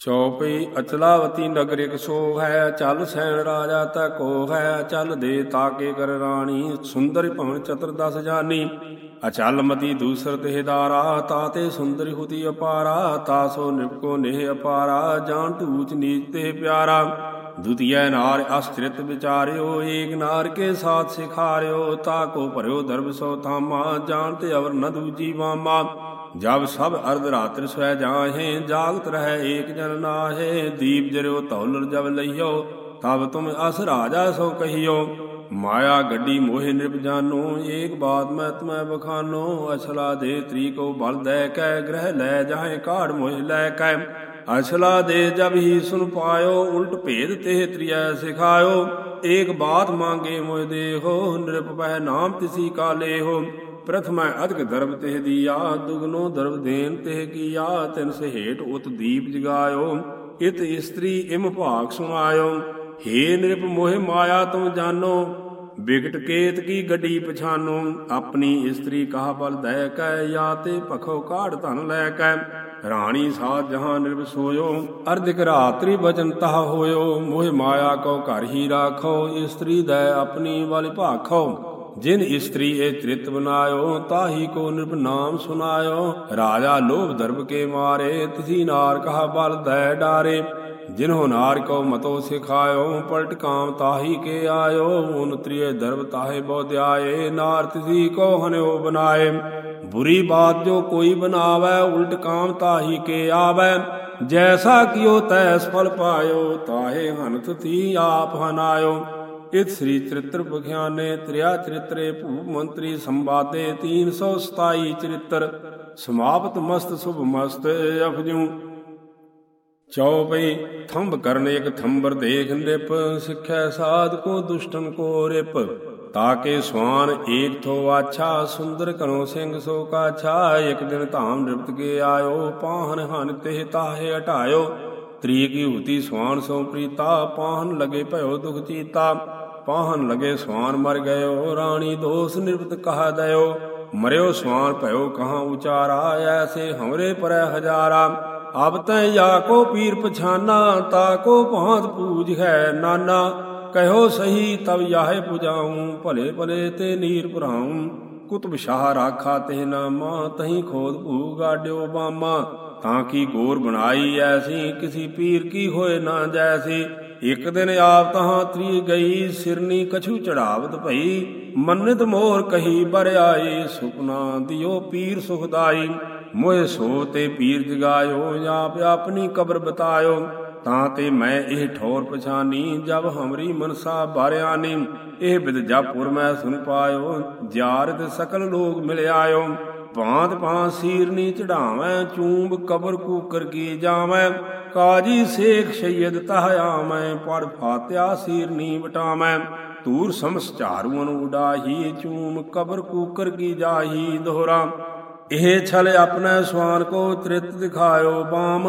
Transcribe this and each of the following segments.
ਚੌਪਈ ਅਚਲਾਵਤੀ ਨਗਰ ਇਕ ਸੋ ਹੈ, ਚਲ ਸੈਣ ਰਾਜਾ ਤਾ ਕੋ ਹੈ, ਚਲ ਦੇ ਤਾਕੇ ਕਰ ਰਾਣੀ, ਸੁੰਦਰ ਭਵਨ ਚਤਰ ਦਸ ਜਾਨੀ। ਅਚਲ ਮਤੀ ਦੂਸਰ ਦੇਹਦਾਰਾ ਤਾਤੇ ਸੁੰਦਰ ਹੁਤੀ ਅਪਾਰਾ, ਤਾ ਸੋ ਨਿਪਕੋ ਨੇਹ ਅਪਾਰਾ, ਜਾਣ ਧੂਚ ਨੀਚ ਤੇ ਪਿਆਰਾ। ਦੁਤੀਏ ਨਾਰ ਅਸਤ੍ਰਿਤ ਵਿਚਾਰਿਓ, ਏਕ ਨਾਰ ਕੇ ਸਾਥ ਸਿਖਾਰਿਓ, ਤਾ ਕੋ ਭਰਿਓ ਦਰਬ ਸੋ ਥਾਮਾ ਜਾਣਤੇ ਅਵਰ ਨ ਦੂਜੀ ਵਾਮਾ। ਜਬ ਸਭ ਅਰਧ ਰਾਤਰ ਸਵੈ ਜਾਹੇ, ਜਾਗਤ ਰਹਿ ਏਕ ਜਨ ਨਾਹੇ। ਦੀਪ ਜਰਿਓ ਤੌਲਰ ਜਬ ਲਈਓ, ਤਬ ਤੁਮ ਅਸ ਰਾਜਾ ਸੋ ਕਹੀਓ। ਮਾਇਆ ਗੱਡੀ ਮੋਹਿ ਨਿਰਭ ਜਾਨੋ, ਏਕ ਬਾਤ ਮੈਂ ਤੁਮੈ ਬਖਾਨੋ। ਅਛਲਾ ਦੇ ਤਰੀ ਕੋ ਬਲ ਦੇ ਕੈ, ਗ੍ਰਹਿ ਲੈ ਜਾਹੇ ਕਾੜ ਮੋਹਿ ਲੈ ਕੈ। ਅਛਲਾ ਦੇ ਜਬ ਹੀ ਸੁਨ ਪਾਇਓ, ਉਲਟ ਭੇਦ ਤੇ ਤ੍ਰਿਆ ਸਿਖਾਇਓ। ਏਕ ਬਾਤ ਮੰਗੇ ਮੋਹਿ ਦੇਹੋ ਨਿਰਭ ਪਹਿ ਨਾਮ ਤਿਸੀ ਕਾਲੇ ਹੋ ਪ੍ਰਥਮੈ ਅਧਿਕ ਦਰਬ ਤੇ ਦੀਆ, ਦੁਗਨੋ ਦਰਬ ਦੇਨ ਤੇ ਕੀਆ, ਤਿਨ ਸਹੇਟ ਉਤ ਦੀਪ ਜਗਾਇਓ, ਇਤ ਇਸਤਰੀ ਇਮ ਭਾਗ ਸੁਣਾਇਓ। ਹੇ ਨਿਰਪ ਮੋਹਿ ਮਾਇਆ ਤੁਮ ਜਾਨੋ, ਬਿਗਟ ਕੇਤ ਕੀ ਗੱਡੀ ਪਛਾਨੋ। ਆਪਣੀ ਇਸਤਰੀ ਕਹਾ ਬਲ ਦੈ ਕੈ ਯਾ ਤੇ ਭਖੋ ਕਾੜ ਧਨ ਲੈ ਕੈ। ਰਾਣੀ ਸਾਧ ਜਹਾਂ ਨਿਰਭ ਅਰਧਿਕ ਰਾਤਰੀ ਬਚਨ ਤਹ ਹੋਇਓ। ਮੋਹਿ ਮਾਇਆ ਕੋ ਘਰ ਹੀ ਰਾਖੋ, ਇਸਤਰੀ ਦੈ ਆਪਣੀ ਵਾਲੀ ਭਾਖੋ। ਜਿਨ ਇਸਤਰੀ ਇਹ ਤ੍ਰਿਤ ਬਨਾਇਓ, ਤਾਹੀ ਕੋ ਨਿਰਭ ਨਾਮ ਸੁਨਾਇਓ। ਰਾਜਾ ਲੋਭ ਦਰਬ ਕੇ ਮਾਰੇ, ਤਿਸੀ ਨਾਰ ਕਹਾ ਬਲ ਦੈ ਡਾਰੇ। ਜਿਨਹੁ ਨਾਰ ਕੋ ਮਤੋ ਸਿਖਾਇਓ, ਪਲਟ ਕਾਮ ਤਾਹੀ ਕੇ ਆਇਓ। ਉਨ ਤ੍ਰਿਏ ਦਰਬ ਤਾਹੇ ਬੋਧਿਆਏ, ਨਾਰ ਤਿਸੀ ਕੋ ਹਨਿਓ ਬਨਾਏ। ਬੁਰੀ ਬਾਤ ਜੋ ਕੋਈ ਬਨਾਵੇ, ਉਲਟ ਕਾਮ ਤਾਹੀ ਕੇ ਆਵੇ। ਜੈਸਾ ਕਿਓ ਤੈਸ ਫਲ ਪਾਇਓ, ਤਾਹੇ ਹਨਤ ਥੀ ਆਪ ਹਨਾਇਓ। ਇਤ ਸ੍ਰੀ ਚਰਿਤ੍ਰ ਬਖਿਆਨੇ ਤ੍ਰਿਆ ਚਰਿਤਰੇ ਭੂਪ ਮੰਤਰੀ ਸੰਵਾਦੇ 327 ਚਰਿਤ੍ਰ। ਸਮਾਪਤ ਮਸਤ ਸੁਭ ਮਸਤ ਅਫਜੂ ਚੌਪਈ ਥੰਬ ਕਰਨ ਇਕ ਥੰਬਰ ਦੇਖ ਨਿਪ, ਸਿੱਖੈ ਸਾਧ ਕੋ ਦੁਸ਼ਟਨ ਕੋ ਰਿਪ। ਤਾਕੇ ਸਵਾਨ ਏਕ ਥੋ ਆਛਾ, ਸੁੰਦਰ ਕਨੋ ਸਿੰਘ ਸੋ ਕਾਛਾ। ਇਕ ਦਿਨ ਧਾਮ ਨਿਰਪਤ ਕੇ ਆਇਓ, ਪਾਹਨ ਹਨ ਤੇ ਤਾਹੇ ਹਟਾਇਓ। ਤ੍ਰੀ ਕੀ ਹੁਤੀ ਸਵਾਨ ਸੋ ਪ੍ਰੀਤਾ, ਪਾਹਨ ਲਗੇ ਭਇਓ ਦੁਖ ਚੀਤਾ। ਪਾਹਨ ਲਗੇ ਸਵਾਨ ਮਰ ਗਇਓ, ਰਾਣੀ ਦੋਸ ਨਿਰਪਤ ਕਹਾ ਦਇਓ। ਮਰਿਓ ਸਵਾਨ ਭਇਓ ਕਹਾ ਉਚਾਰਾ, ਐਸੇ ਹਮਰੇ ਪਰੈ ਹਜ਼ਾਰਾ। ਅਬ ਤੈ ਜਾ ਕੋ ਪੀਰ ਪਛਾਨਾ, ਤਾ ਕੋ ਭਾਂਤ ਪੂਜ ਹੈ ਨਾਨਾ। ਕਹਿਓ ਸਹੀ ਤਬ ਯਾਹੇ ਪੁਜਾਉ, ਭਲੇ ਭਲੇ ਤੇ ਨੀਰ ਭਰਾਉ। ਕੁਤਬ ਸ਼ਾਹ ਰਾਖਾ ਤੇ ਨਾਮਾ ਤਹੀਂ ਖੋਦ ਭੂ ਗਾਡਿਓ ਬਾਮਾ ਤਾਂ ਕੀ ਗੋਰ ਬਣਾਈ ਐਸੀ, ਕਿਸੇ ਪੀਰ ਕੀ ਹੋਏ ਨਾ ਜੈਸੀ। ਇਕ ਦਿਨ ਆਪ ਤਹਾਂ ਤਰੀ ਗਈ, ਸਿਰਨੀ ਕਛੂ ਚੜਾਵਤ ਭਈ। ਮੰਨਤ ਮੋਹਰ ਕਹੀ, ਬਰ ਆਈ, ਸੁਪਨਾ ਦਿਓ ਪੀਰ ਸੁਖਦਾਈ ਮੋਏ ਸੋ ਤੇ ਪੀਰ ਜਗਾਇਓ, ਆਪ ਆਪਣੀ ਕਬਰ ਬਤਾਇਓ। ਤਾਂ ਤੇ ਮੈਂ ਇਹ ਠੌਰ ਪਛਾਨੀ, ਜਬ ਹਮਰੀ ਮਨਸਾ ਬਾਰਿਆਨੀ ਇਹ ਬਿਦ ਜਪੁਰ ਮੈਂ ਸੁਨ ਪਾਇਓ ਜਾਰਤ ਸਕਲ ਲੋਗ ਮਿਲ ਆਇਓ ਭਾਂਤ ਭਾਂ ਸੀਰਨੀ ਚੜਾਵੇਂ, ਚੂੰਬ ਕਬਰ ਕੂਕਰ ਕੀ ਜਾਵੇਂ। ਕਾਜੀ ਸੇਖ ਸ਼ੈਦ ਤਹ ਆਵੇਂ ਪੜ ਫਾਤਿਆ ਸੀਰਨੀ ਵਟਾਵੇਂ। ਤੂਰ ਸਮਸ ਝਾਰੂਆਂ ਨੂੰ ਉਡਾਹੀ ਚੂਮ ਕਬਰ ਕੂਕਰ ਕੀ ਜਾਹੀ ਦੋਹਰਾ। ਇਹ ਛਲ ਆਪਣੇ ਸਵਾਨ ਕੋ ਤ੍ਰਿਤ ਦਿਖਾਇਓ ਬਾਮ।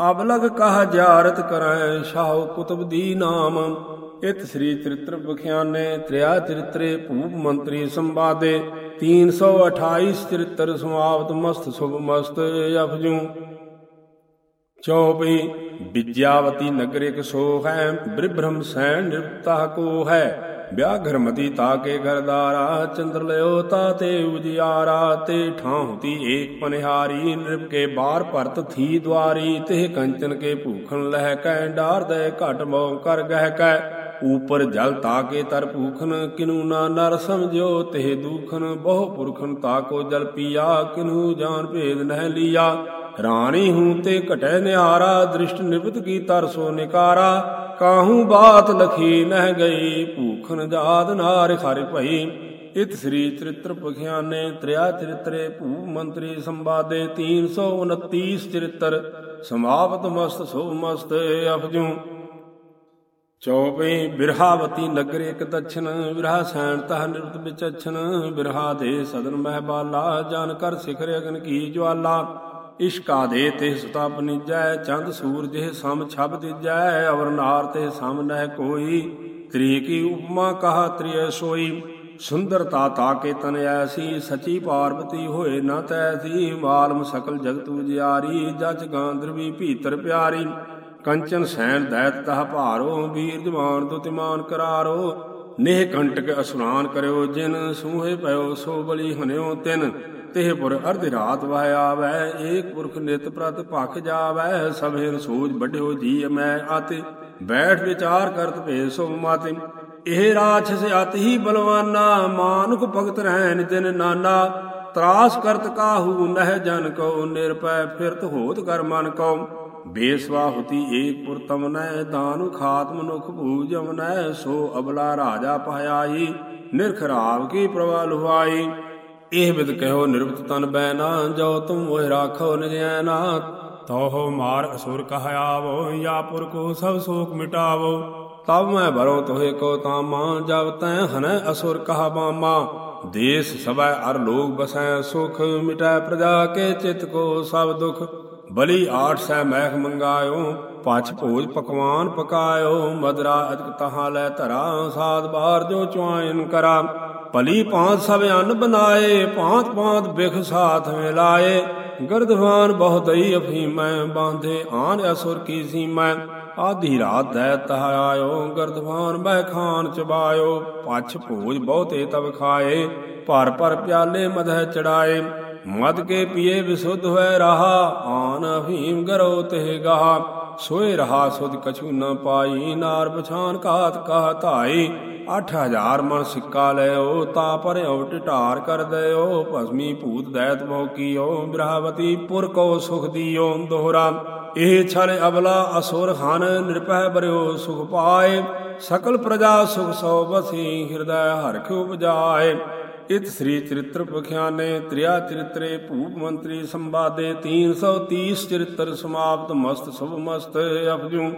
ਅਬ ਕਹ ਜਾਰਤ ਕਰੈ ਸ਼ਾਹ ਕੁਤਬ ਦੀ ਨਾਮ। ਇਤ ਸ੍ਰੀ ਚਰਿਤ੍ਰ ਬਖਿਆਨੇ, ਤ੍ਰਿਆ ਚਰਿਤਰੇ, ਭੂਪ ਮੰਤਰੀ ਸੰਵਾਦੇ। 328 ਚਰਿਤ੍ਰ ਸਮਾਪਤ ਮਸਤ ਸੁਭ ਮਸਤ ਅਫਜੂ। ਚੌਪਈ ਵਿਦਿਆਵਤੀ ਨਗਰਿਕ ਸੋ ਹੈ, ਬ੍ਰਿਭ੍ਰਮ ਸੈਨ ਨਿਰਤਾ ਕੋ ਹੈ। ਵਿਆਹ ਗਰਮਤੀ ਤਾ ਕੇ ਗਰਦਾਰਾ ਚੰਦਰ ਲਿਓ ਤਾਤੇ ਉਜਿਆਰਾ, ਤੇ ਠਾਹੁਤੀ ਏਕ ਪਨਿਹਾਰੀ, ਨਿਰਭ ਕੇ ਬਾਰ ਭਰਤ ਥੀ ਦੁਆਰੀ, ਤੇ ਕੰਚਨ ਕੇ ਭੂਖਣ ਲਹਿ ਕੈ, ਡਾਰ ਦੇ ਘਟ ਮੋ ਕਰ ਗਹਿ ਕੈ। ਉਪਰ ਜਲ ਤਾਕੇ ਤਰ ਭੂਖਨ, ਕਿਨੂ ਨਾ ਨਰ ਸਮਝਿਓ ਤੇ ਦੂਖਨ, ਬਹੁ ਪੁਰਖਨ ਤਾਕੋ ਜਲ ਪੀਆ, ਕਿਨੂ ਜਾਨ ਭੇਦ ਨਹਿ ਲੀਆ। ਰਾਣੀ ਹੂੰ ਤੇ ਘਟੈ ਨਿਹਾਰਾ, ਦ੍ਰਿਸ਼ਟ ਨਿਵਤ ਕੀ ਤਰਸੋ ਨਿਕਾਰਾ। ਕਾਹੂ ਬਾਤ ਲਖੀ ਨਹਿ ਗਈ, ਭੂਖਨ ਜਾਦ ਨਾਰ ਖਰ ਭਈ। ਇਤ ਸ੍ਰੀ ਚਰਿਤ੍ਰ ਪਖਿਆਨੇ, ਤ੍ਰਿਆ ਚਰਿਤਰੇ, ਭੂ ਮੰਤਰੀ ਸੰਵਾਦੇ 329 ਚਰਿਤ੍ਰ। ਸਮਾਪਤ ਮਸਤ ਸੋ ਮਸਤ ਅਫਜੂ ਚੌਪਈ ਬਿਰਹਾਵਤੀ ਨਗਰ ਇਕ ਦਛਨ ਵਿਰਹਾ ਸੈਣ ਤਹ ਨਿਰਤ ਵਿਚਛਨ ਬਿਰਹਾ ਦੇ ਸਦਨ ਮਹਿਬਾਲਾ ਜਨ ਕਰ ਸਿਖਰ ਅਗਨ ਕੀ ਜਵਾਲਾ। ਇਸ਼ਕਾ ਦੇ ਤੇ ਸੁਤਪ ਨਿਜੈ ਚੰਦ ਸੂਰਜ ਸਮ ਛਬ ਦਿਜੈ ਅਵਰ ਨਾਰ ਤੇ ਸਮ ਨਹਿ ਕੋਈ, ਤ੍ਰੀ ਕੀ ਉਪਮਾ ਕਹਾ ਤ੍ਰਿਯ ਸੋਈ। ਸੁੰਦਰਤਾ ਤਾਕੇ ਤਨ ਐਸੀ, ਸਚੀ ਪਾਰਵਤੀ ਹੋਏ ਨਾ ਤੈਸੀ। ਮਾਲਮ ਸਕਲ ਜਗਤ ਉਜਿਆਰੀ ਜਚ ਗਾਂਧਰਵੀ ਭੀਤਰ ਪਿਆਰੀ। ਕੰਚਨ ਸੈਨ ਦੈਤ ਤਹ ਭਾਰੋ, ਵੀਰ ਜਵਾਨ ਦੁਤਿਮਾਨ ਕਰਾਰੋ। ਨੇਹ ਕੰਟਕ ਅਸੁਰਾਨ ਕਰਿਓ, ਜਿਨ ਸੂਹੇ ਪਇਓ, ਸੋ ਬਲੀ ਹਨਿਓ ਤਿਨ। ਤਿਹ ਪੁਰ ਅਰਧ ਰਾਤ ਵਹਿ ਆਵੈ, ਏਕ ਪੁਰਖ ਨਿਤ ਪ੍ਰਤ ਭਖ ਜਾਵੈ। ਸਭੇ ਸੋਜ ਵੱਡਿਓ ਜੀ ਮੈਂ ਆਤੇ ਬੈਠ ਵਿਚਾਰ ਕਰਤ ਭੇ ਸੋ ਮਾਤੇ। ਇਹ ਰਾਛਸ ਅਤ ਹੀ ਬਲਵਾਨਾ ਮਾਨੁਕ ਭਗਤ ਰਹਿਣ ਜਿਨ ਨਾਨਾ। ਤਰਾਸ ਕਰਤ ਕਾਹੂ, ਨਹਿ ਜਨ ਕੋ ਨਿਰਪੈ ਫਿਰਤ ਹੋਤ ਕਰ ਮਨ ਕੋ ਬੇਸਵਾ ਏਕ ਪੁਰ ਤਮਨੈ, ਦਾਨੁ ਖਾਤ ਮਨੁਖ ਭੂਜਮਨੈ, ਸੋ ਅਬਲਾ ਰਾਜਾ ਪਹਾਈ ਨਿਰਖਰਾਵ ਕੀ ਪ੍ਰਵਾ ਲੁਹਾਈ। ਇਹ ਵਿਦ ਕਹਿਓ ਨਿਰਵਤ ਤਨ ਬੈ ਨਾ, ਜੋ ਤੁਮ ਉਹ ਰਾਖੋ ਨਿਜੈ ਨਾ ਤੋਹ ਮਾਰ ਅਸੁਰ ਕਹਾਵੋ, ਯਾ ਪੁਰ ਕੋ ਸਭ ਸੋਕ ਮਿਟਾਵੋ। ਤਬ ਮੈਂ ਭਰੋ ਤੋਹਿ ਕੋ ਤਾਮਾ, ਜਬ ਤੈ ਹਨੈ ਅਸੁਰ ਕਹਾ ਬਾਮਾ। ਦੇਸ ਸਭੈ ਅਰ ਲੋਕ ਬਸੈ ਸੁਖ, ਮਿਟੈ ਪ੍ਰਜਾ ਕੇ ਚਿਤ ਕੋ ਸਭ ਦੁਖ। ਬਲੀ ਆਠ ਸੈ ਮਹਿਖ ਮੰਗਾਇਓ ਪਛ ਭੋਜ ਪਕਵਾਨ ਪਕਾਇਓ, ਮਦਰਾ ਅਜਕ ਤਹਾ ਲੈ ਧਰਾ, ਸਾਧ ਬਾਰ ਜੋ ਚੁਆਇਨ ਕਰਾ। ਭਲੀ ਪਾਂਤ ਸਭ ਅੰਨ ਬਨਾਏ ਪਾਂਤ ਪਾਂਤ ਬਿਖ ਸਾਥ ਮਿਲਾਏ। ਗਰਦਵਾਨ ਬਹੁਤਈ ਅਫੀਮੈ, ਬਾਂਧੇ ਆਨ ਅਸੁਰ ਕੀ ਸੀਮੈ। ਆਧੀ ਰਾਤ ਦੈ ਤਹ ਆਇਓ ਗਰਦਵਾਨ ਬਹਿ ਖਾਨ ਚਬਾਇਓ ਪਛ ਭੋਜ ਬਹੁਤੇ ਤਬ ਖਾਏ, ਭਰ ਭਰ ਪਿਆਲੇ ਮਧੈ ਚੜਾਏ। ਮਦ ਕੇ ਪੀਏ ਵਿਸੁੱਧ ਹੋਇ ਰਹਾ, ਆਨ ਅਫੀਮ ਗਰੋ ਤੇ ਗਹਾ। ਸੋਏ ਰਹਾ ਸੁਧ ਕਛੂ ਨ ਪਾਈ, ਨਾਰ ਪਛਾਨ ਘਾਤ ਕਹ ਧਾਈ। 8000 ਮਨ ਸਿੱਕਾ ਲਿਓ, ਤਾ ਪਰਿਓ ਟਿਟਾਰ ਕਰ ਦਿਓ। ਭਸਮੀ ਭੂਤ ਦੈਤ ਬਹੁ ਕੀਓ ਬ੍ਰਹਵਤੀ ਪੁਰ ਕੋ ਸੁਖ ਦੀਓ, ਦੋਹਰਾ। ਇਹ ਛਲ ਅਬਲਾ ਅਸੁਰ ਹਨ ਨਿਰਪਹਿ ਬਰਿਓ ਸੁਖ ਪਾਏ। ਸਕਲ ਪ੍ਰਜਾ ਸੁਖ ਸੋ ਬਸੀ, ਹਿਰਦੈ ਹਰਖ ਉਪਜਾਏ। ਇਤ ਸ੍ਰੀ ਚਰਿਤ੍ਰ ਪਖਿਆਨੇ, ਤ੍ਰਿਆ ਚਰਿਤਰੇ, ਭੂਪ ਮੰਤਰੀ ਸੰਵਾਦੇ। 330 ਚਰਿਤ੍ਰ ਸਮਾਪਤ, ਮਸਤ ਸੁਭ ਮਸਤ ਅਪਜੂ